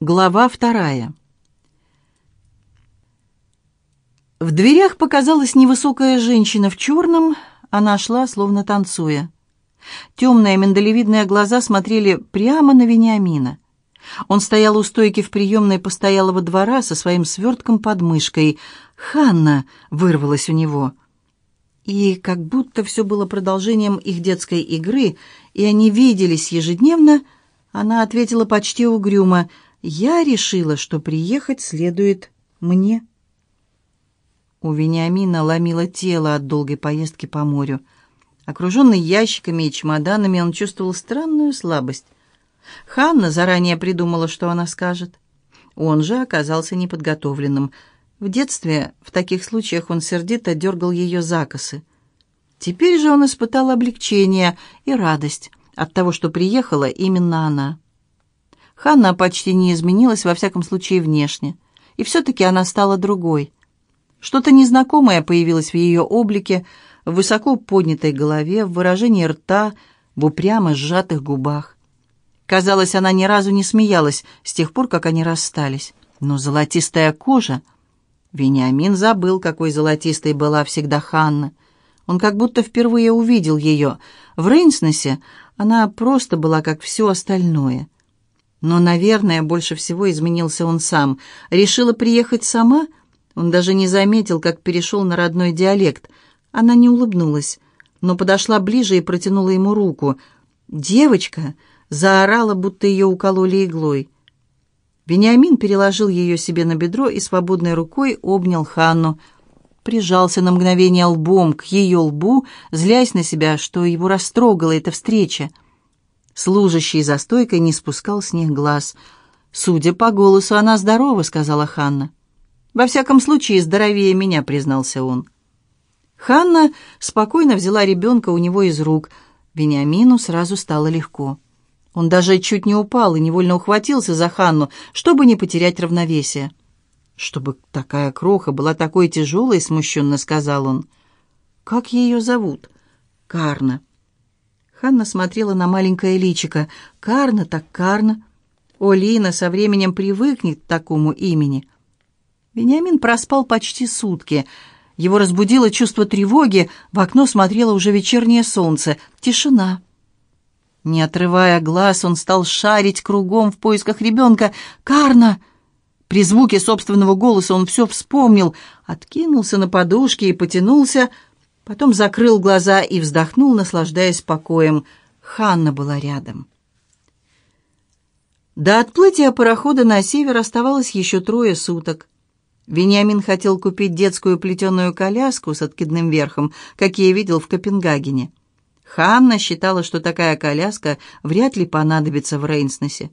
Глава вторая. В дверях показалась невысокая женщина в черном, она шла, словно танцуя. Темные миндалевидные глаза смотрели прямо на Вениамина. Он стоял у стойки в приемной постоялого двора со своим свертком под мышкой. «Ханна!» — вырвалась у него. И как будто все было продолжением их детской игры, и они виделись ежедневно, она ответила почти угрюмо — я решила, что приехать следует мне. У Вениамина ломило тело от долгой поездки по морю. Окруженный ящиками и чемоданами, он чувствовал странную слабость. Ханна заранее придумала, что она скажет. Он же оказался неподготовленным. В детстве в таких случаях он сердито дергал ее за косы. Теперь же он испытал облегчение и радость от того, что приехала именно она. Ханна почти не изменилась, во всяком случае, внешне. И все-таки она стала другой. Что-то незнакомое появилось в ее облике, в высоко поднятой голове, в выражении рта, в упрямо сжатых губах. Казалось, она ни разу не смеялась с тех пор, как они расстались. Но золотистая кожа... Вениамин забыл, какой золотистой была всегда Ханна. Он как будто впервые увидел ее. В Рейнснесе она просто была как все остальное — но, наверное, больше всего изменился он сам. Решила приехать сама? Он даже не заметил, как перешел на родной диалект. Она не улыбнулась, но подошла ближе и протянула ему руку. «Девочка!» — заорала, будто ее укололи иглой. Вениамин переложил ее себе на бедро и свободной рукой обнял Ханну. Прижался на мгновение лбом к ее лбу, злясь на себя, что его растрогала эта встреча. Служащий за стойкой не спускал с них глаз. «Судя по голосу, она здорова», — сказала Ханна. «Во всяком случае, здоровее меня», — признался он. Ханна спокойно взяла ребенка у него из рук. Вениамину сразу стало легко. Он даже чуть не упал и невольно ухватился за Ханну, чтобы не потерять равновесие. «Чтобы такая кроха была такой тяжелой», — смущенно сказал он. «Как ее зовут?» «Карна». Ханна смотрела на маленькое личико. «Карна так Карна». Олина со временем привыкнет к такому имени. Вениамин проспал почти сутки. Его разбудило чувство тревоги. В окно смотрело уже вечернее солнце. Тишина. Не отрывая глаз, он стал шарить кругом в поисках ребенка. «Карна!» При звуке собственного голоса он все вспомнил, откинулся на подушке и потянулся — Потом закрыл глаза и вздохнул, наслаждаясь покоем. Ханна была рядом. До отплытия парохода на север оставалось еще трое суток. Вениамин хотел купить детскую плетеную коляску с откидным верхом, как я видел в Копенгагене. Ханна считала, что такая коляска вряд ли понадобится в Рейнснесе.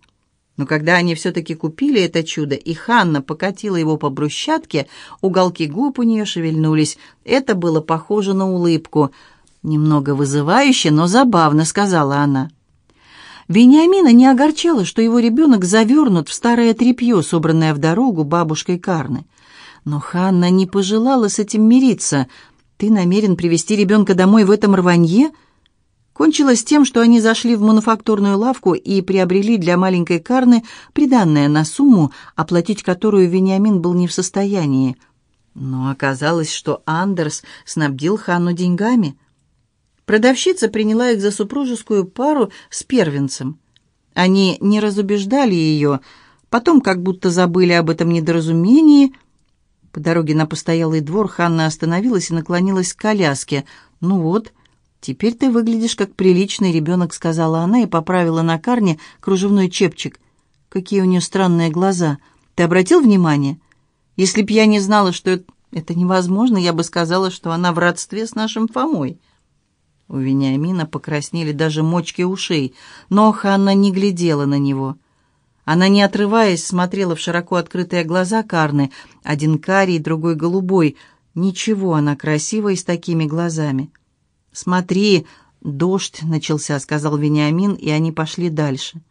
Но когда они все-таки купили это чудо, и Ханна покатила его по брусчатке, уголки губ у нее шевельнулись. Это было похоже на улыбку. «Немного вызывающе, но забавно», — сказала она. Вениамина не огорчало, что его ребенок завернут в старое тряпье, собранное в дорогу бабушкой Карны. Но Ханна не пожелала с этим мириться. «Ты намерен привести ребенка домой в этом рванье?» Кончилось тем, что они зашли в мануфактурную лавку и приобрели для маленькой Карны приданное на сумму, оплатить которую Вениамин был не в состоянии. Но оказалось, что Андерс снабдил Ханну деньгами. Продавщица приняла их за супружескую пару с первенцем. Они не разубеждали ее, потом как будто забыли об этом недоразумении. По дороге на постоялый двор Ханна остановилась и наклонилась к коляске. «Ну вот», «Теперь ты выглядишь как приличный ребенок», — сказала она и поправила на карне кружевной чепчик. «Какие у нее странные глаза. Ты обратил внимание? Если б я не знала, что это невозможно, я бы сказала, что она в родстве с нашим Фомой». У Вениамина покраснели даже мочки ушей, но Ханна не глядела на него. Она, не отрываясь, смотрела в широко открытые глаза Карны, один карий, другой голубой. Ничего, она красивая с такими глазами. «Смотри, дождь начался», — сказал Вениамин, и они пошли дальше.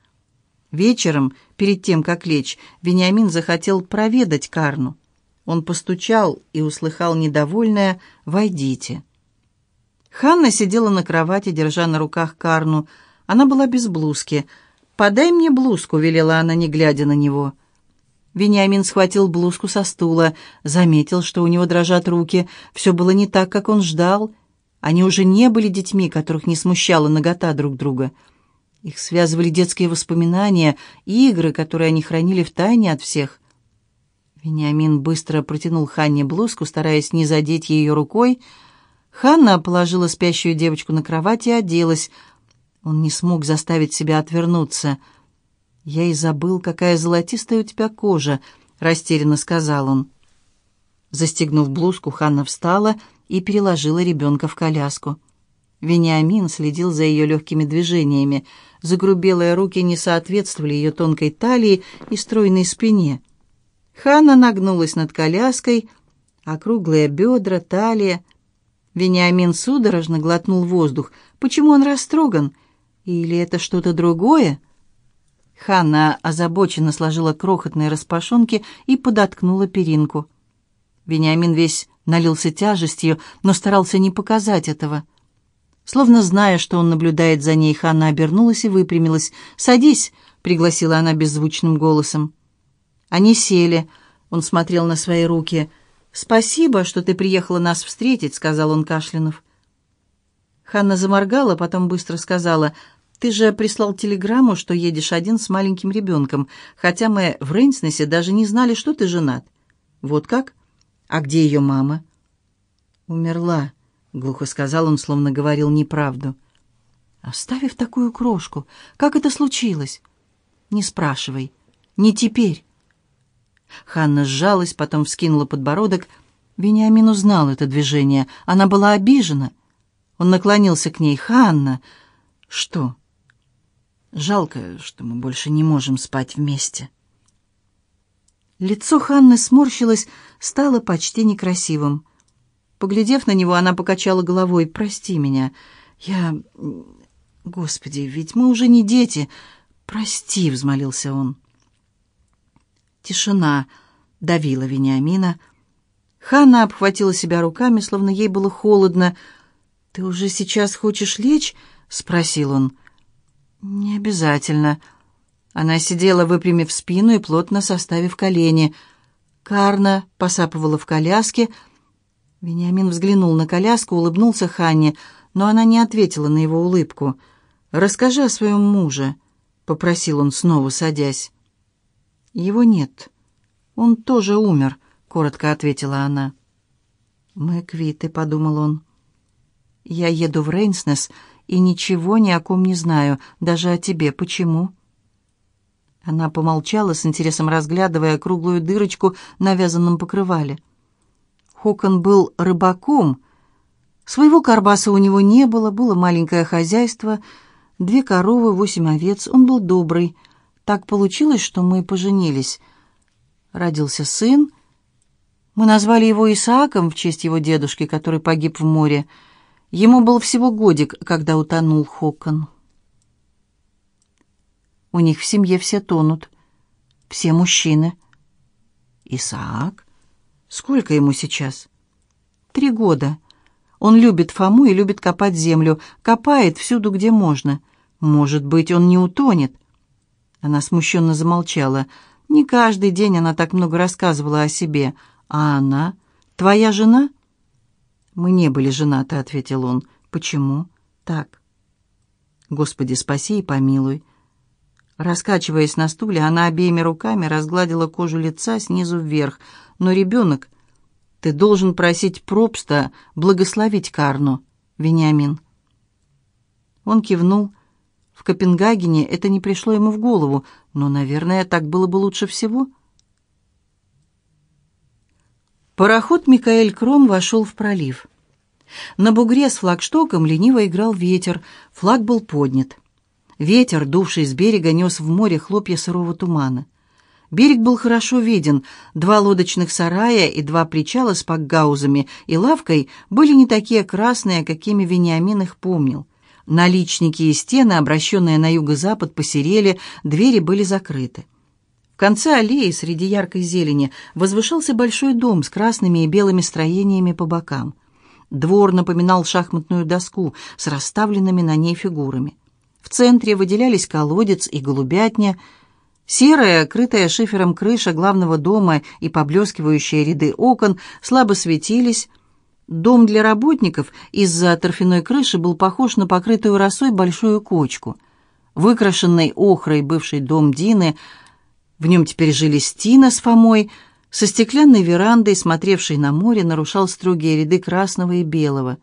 Вечером, перед тем, как лечь, Вениамин захотел проведать Карну. Он постучал и услыхал недовольное «Войдите». Ханна сидела на кровати, держа на руках Карну. Она была без блузки. «Подай мне блузку», — велела она, не глядя на него. Вениамин схватил блузку со стула, заметил, что у него дрожат руки. Все было не так, как он ждал. Они уже не были детьми, которых не смущала нагота друг друга. Их связывали детские воспоминания, игры, которые они хранили в тайне от всех. Вениамин быстро протянул Ханне блузку, стараясь не задеть ее рукой. Ханна положила спящую девочку на кровать и оделась. Он не смог заставить себя отвернуться — «Я и забыл, какая золотистая у тебя кожа», — растерянно сказал он. Застегнув блузку, Ханна встала и переложила ребенка в коляску. Вениамин следил за ее легкими движениями. Загрубелые руки не соответствовали ее тонкой талии и стройной спине. Ханна нагнулась над коляской, округлые бедра, талия. Вениамин судорожно глотнул воздух. Почему он растроган? Или это что-то другое? Ханна озабоченно сложила крохотные распашонки и подоткнула перинку. Вениамин весь налился тяжестью, но старался не показать этого. Словно зная, что он наблюдает за ней, Ханна обернулась и выпрямилась. «Садись!» — пригласила она беззвучным голосом. Они сели. Он смотрел на свои руки. «Спасибо, что ты приехала нас встретить», — сказал он Кашлянов. Ханна заморгала, потом быстро сказала — ты же прислал телеграмму, что едешь один с маленьким ребенком, хотя мы в Рейнснесе даже не знали, что ты женат. Вот как? А где ее мама? Умерла, глухо сказал он, словно говорил неправду. Оставив такую крошку, как это случилось? Не спрашивай. Не теперь. Ханна сжалась, потом вскинула подбородок. Вениамин узнал это движение. Она была обижена. Он наклонился к ней. «Ханна!» «Что?» Жалко, что мы больше не можем спать вместе. Лицо Ханны сморщилось, стало почти некрасивым. Поглядев на него, она покачала головой. «Прости меня. Я... Господи, ведь мы уже не дети. Прости», — взмолился он. Тишина давила Вениамина. Ханна обхватила себя руками, словно ей было холодно. «Ты уже сейчас хочешь лечь?» — спросил он. «Не обязательно». Она сидела, выпрямив спину и плотно составив колени. Карна посапывала в коляске. Вениамин взглянул на коляску, улыбнулся Ханне, но она не ответила на его улыбку. «Расскажи о своем муже», — попросил он, снова садясь. «Его нет. Он тоже умер», — коротко ответила она. «Мы квиты», — подумал он. «Я еду в Рейнснес», — и ничего ни о ком не знаю, даже о тебе. Почему?» Она помолчала, с интересом разглядывая круглую дырочку на вязаном покрывале. Хокон был рыбаком. Своего карбаса у него не было, было маленькое хозяйство, две коровы, восемь овец. Он был добрый. Так получилось, что мы поженились. Родился сын. Мы назвали его Исааком в честь его дедушки, который погиб в море. Ему был всего годик, когда утонул Хокон. У них в семье все тонут. Все мужчины. Исаак? Сколько ему сейчас? Три года. Он любит Фому и любит копать землю. Копает всюду, где можно. Может быть, он не утонет. Она смущенно замолчала. Не каждый день она так много рассказывала о себе. А она? Твоя жена? — «Мы не были женаты», — ответил он. «Почему?» «Так». «Господи, спаси и помилуй». Раскачиваясь на стуле, она обеими руками разгладила кожу лица снизу вверх. «Но, ребенок, ты должен просить Пробста благословить Карну, Вениамин». Он кивнул. В Копенгагене это не пришло ему в голову, но, наверное, так было бы лучше всего. Пароход Микаэль Крон вошел в пролив. На бугре с флагштоком лениво играл ветер, флаг был поднят. Ветер, дувший с берега, нес в море хлопья сырого тумана. Берег был хорошо виден. Два лодочных сарая и два причала с пакгаузами и лавкой были не такие красные, какими Вениамин их помнил. Наличники и стены, обращенные на юго-запад, посерели, двери были закрыты. В конце аллеи среди яркой зелени возвышался большой дом с красными и белыми строениями по бокам. Двор напоминал шахматную доску с расставленными на ней фигурами. Центре выделялись колодец и голубятня. Серая, крытая шифером крыша главного дома и поблескивающие ряды окон слабо светились. Дом для работников из-за торфяной крыши был похож на покрытую росой большую кочку. Выкрашенный охрой бывший дом Дины, в нем теперь жили Стина с Фомой, со стеклянной верандой, смотревшей на море, нарушал строгие ряды красного и белого.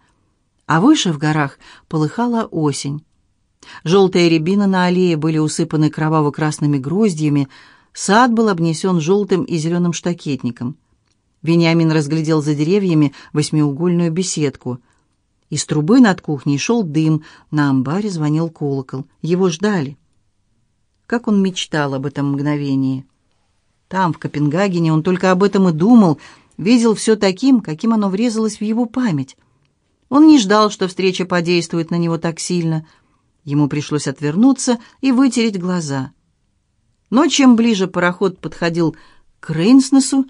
А выше в горах полыхала осень. Желтые рябины на аллее были усыпаны кроваво-красными гроздьями, сад был обнесен желтым и зеленым штакетником. Вениамин разглядел за деревьями восьмиугольную беседку. Из трубы над кухней шел дым, на амбаре звонил колокол. Его ждали. Как он мечтал об этом мгновении. Там, в Копенгагене, он только об этом и думал, видел все таким, каким оно врезалось в его память. Он не ждал, что встреча подействует на него так сильно — Ему пришлось отвернуться и вытереть глаза. Но чем ближе пароход подходил к Рейнснесу,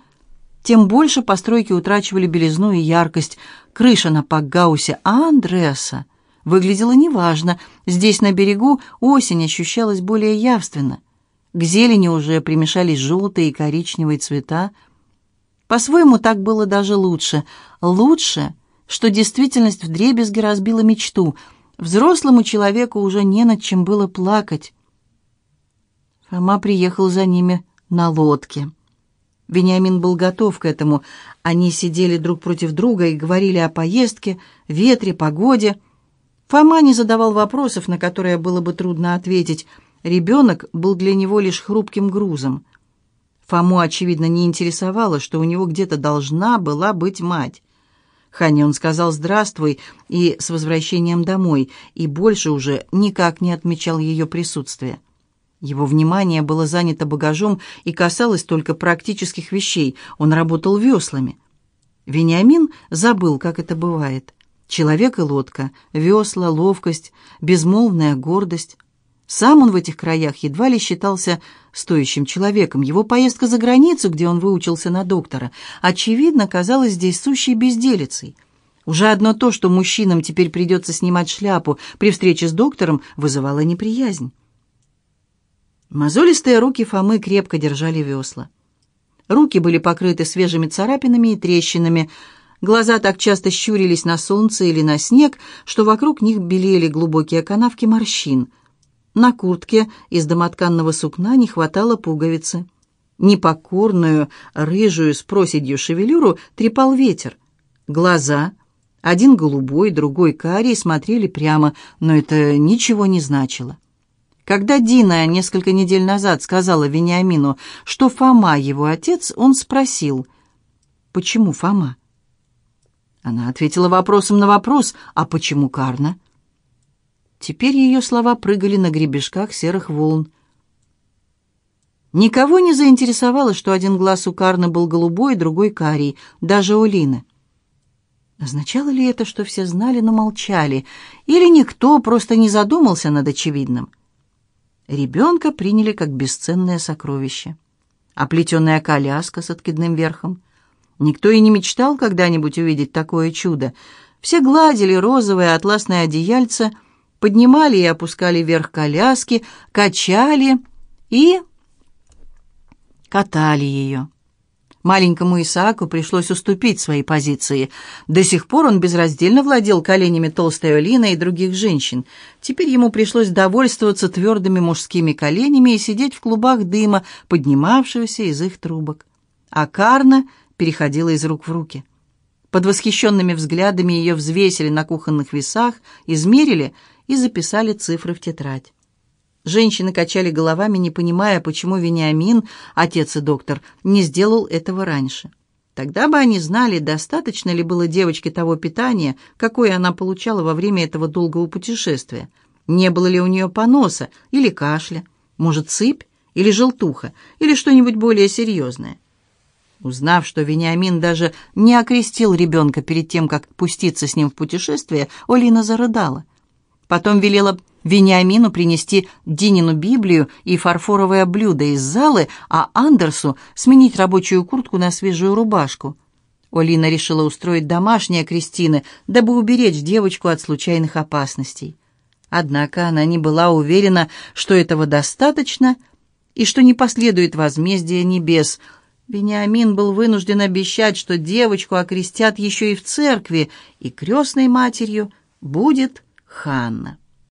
тем больше постройки утрачивали белизну и яркость. Крыша на Пакгаусе Андреаса выглядела неважно. Здесь, на берегу, осень ощущалась более явственно. К зелени уже примешались желтые и коричневые цвета. По-своему, так было даже лучше. Лучше, что действительность вдребезги разбила мечту — Взрослому человеку уже не над чем было плакать. Фома приехал за ними на лодке. Вениамин был готов к этому. Они сидели друг против друга и говорили о поездке, ветре, погоде. Фома не задавал вопросов, на которые было бы трудно ответить. Ребенок был для него лишь хрупким грузом. Фому, очевидно, не интересовало, что у него где-то должна была быть мать. Хане он сказал «здравствуй» и «с возвращением домой», и больше уже никак не отмечал ее присутствие. Его внимание было занято багажом и касалось только практических вещей. Он работал веслами. Вениамин забыл, как это бывает. Человек и лодка, весла, ловкость, безмолвная гордость. Сам он в этих краях едва ли считался стоящим человеком. Его поездка за границу, где он выучился на доктора, очевидно, казалась здесь сущей безделицей. Уже одно то, что мужчинам теперь придется снимать шляпу при встрече с доктором, вызывало неприязнь. Мозолистые руки Фомы крепко держали весла. Руки были покрыты свежими царапинами и трещинами, Глаза так часто щурились на солнце или на снег, что вокруг них белели глубокие канавки морщин — на куртке из домотканного сукна не хватало пуговицы. Непокорную, рыжую с проседью шевелюру трепал ветер. Глаза, один голубой, другой карий, смотрели прямо, но это ничего не значило. Когда Дина несколько недель назад сказала Вениамину, что Фома его отец, он спросил, «Почему Фома?» Она ответила вопросом на вопрос, «А почему Карна?» Теперь ее слова прыгали на гребешках серых волн. Никого не заинтересовало, что один глаз у Карны был голубой, другой карий, даже у Лины. Означало ли это, что все знали, но молчали, или никто просто не задумался над очевидным? Ребенка приняли как бесценное сокровище. Оплетенная коляска с откидным верхом. Никто и не мечтал когда-нибудь увидеть такое чудо. Все гладили розовое атласное одеяльце — поднимали и опускали вверх коляски, качали и катали ее. Маленькому Исааку пришлось уступить свои позиции. До сих пор он безраздельно владел коленями толстой Олины и других женщин. Теперь ему пришлось довольствоваться твердыми мужскими коленями и сидеть в клубах дыма, поднимавшегося из их трубок. А Карна переходила из рук в руки. Под восхищенными взглядами ее взвесили на кухонных весах, измерили — и записали цифры в тетрадь. Женщины качали головами, не понимая, почему Вениамин, отец и доктор, не сделал этого раньше. Тогда бы они знали, достаточно ли было девочке того питания, какое она получала во время этого долгого путешествия. Не было ли у нее поноса или кашля, может, сыпь или желтуха, или что-нибудь более серьезное. Узнав, что Вениамин даже не окрестил ребенка перед тем, как пуститься с ним в путешествие, Олина зарыдала. Потом велела Вениамину принести Динину Библию и фарфоровое блюдо из залы, а Андерсу сменить рабочую куртку на свежую рубашку. Олина решила устроить домашние крестины, дабы уберечь девочку от случайных опасностей. Однако она не была уверена, что этого достаточно, и что не последует возмездия небес. Вениамин был вынужден обещать, что девочку окрестят еще и в церкви, и крестной матерью будет Ханна.